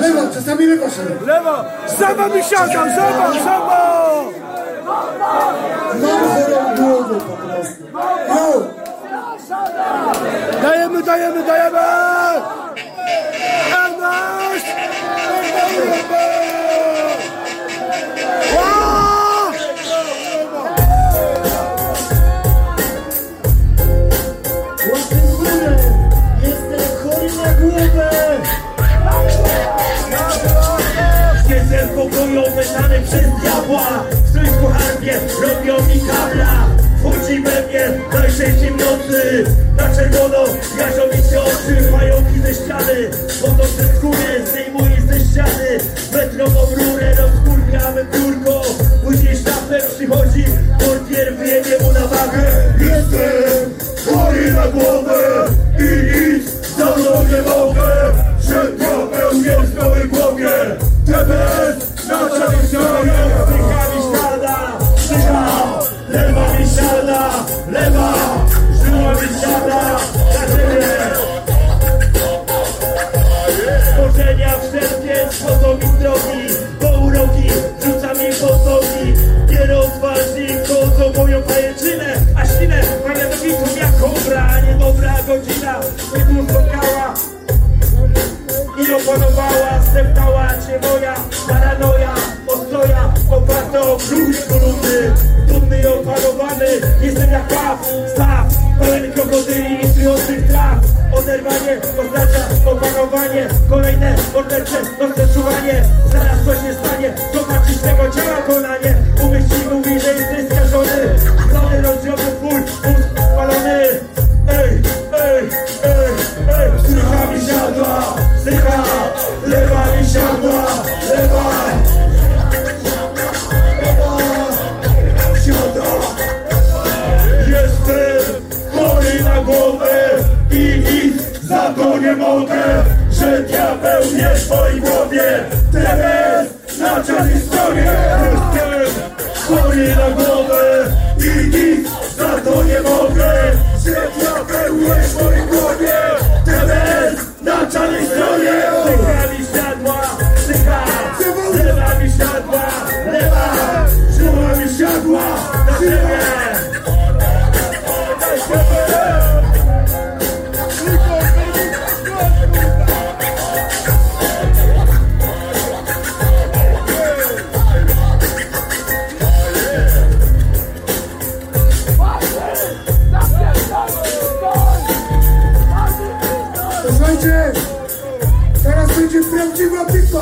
lewa, czasami lewa się. Lewa! Sama mi siadał! Sama! Sama! Mam chorą głowę po prostu. Jo! Dajemy, dajemy, dajemy! Ernest! Jestem chory na głowę! Przez diabła. Strój w kucharnie, robią mi kabla. Chodzi we mnie najszczęściej nocy Na czerwono jarzą mi się oczy Pająki ze ściany. Podnoszę skórę, zdejmuję ze ściany. Metrową rurę rozkurwiamy biurko. Później sztafem przychodzi Portier Lewa Żyła mi siada Na ciebie Stworzenia wszelkie schodzą mi drogi Bo uroki rzuca mi pod nogi Nierozważni chodzą moją pajęczynę A ślinę. Paniadowitą jak kobra Niedobra godzina. Mnie tu staw, pełen krokodyli i trujących traw, oderwanie oznacza opanowanie, kolejne mordercze rozczuwanie, zaraz coś się stanie, zobaczysz tego ciała konanie, umysł ci mówi, że jesteś skażony, zlony rozdziałby twój mózg spalony, za to nie mogę, że diabeł jest w mojej głowie. Teraz na czarnej stronie jestem chory na głowę i nic za to nie mogę, że diabeł jest w mojej głowie. Teraz na czarnej stronie Syka mi siadła, syka, lewa mi siadła, lewa, żyła mi siadła na ciebie. Słuchajcie, teraz będzie prawdziwa bitwa.